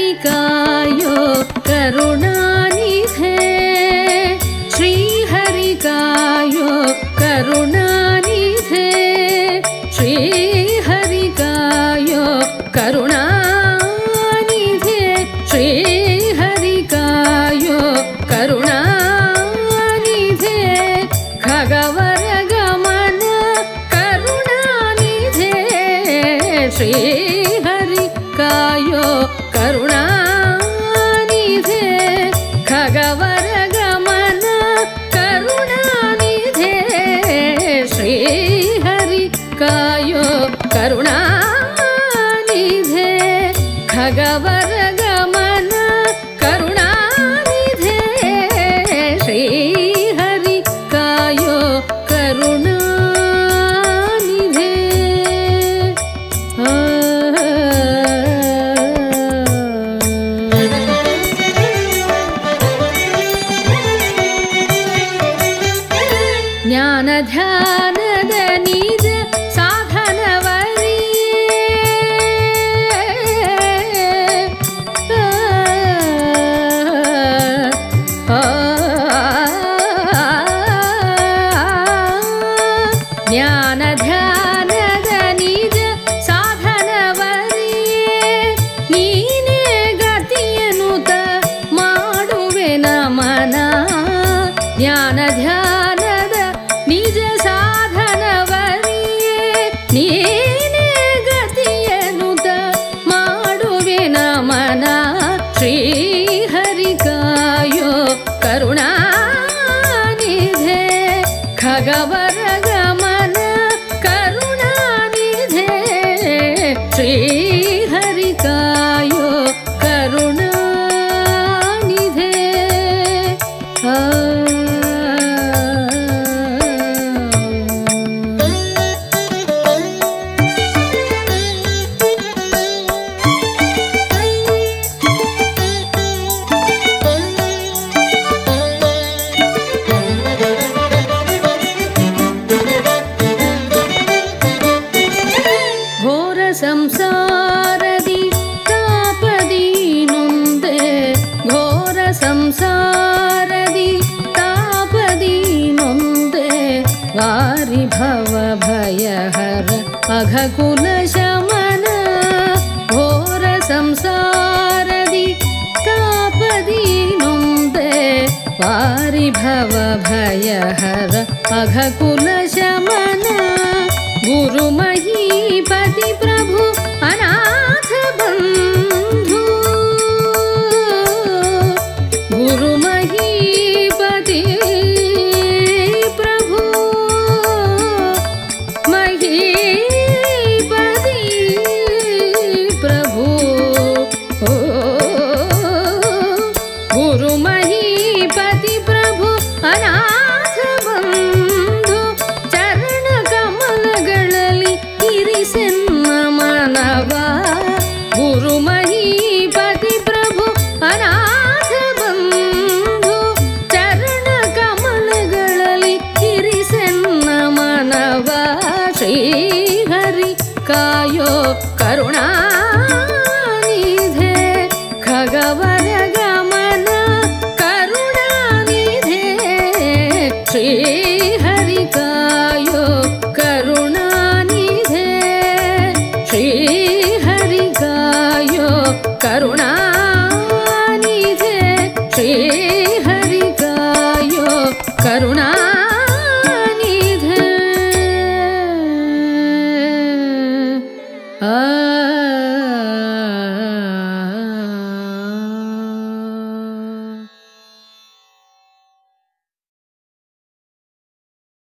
श्रीहरिकायो करुणानिधे। श्रीहरिकायो करुणानिधे। श्रीहरिकायो करुणानिधे। श्रीहरिकायो करुणानिधे। खगवरगमन करुणानिधे। श्री हरि कायो i ज्ञानध्यानद निज वै ज्ञान ನೀ संसारदि कापदीनु घोर संसारदि कापदीनं दे वारिभव अघकुलशमन घोरसंसारदि संसारदि कापदीनु पारिभव भयः अघकुलशमन गुरुमहीपति महीपति प्रभु अनाथ बन्धु चरण कमलिकिरिसे नमनव श्री हरिकायो करुणाविधे खगवगमन करुणाविधे श्री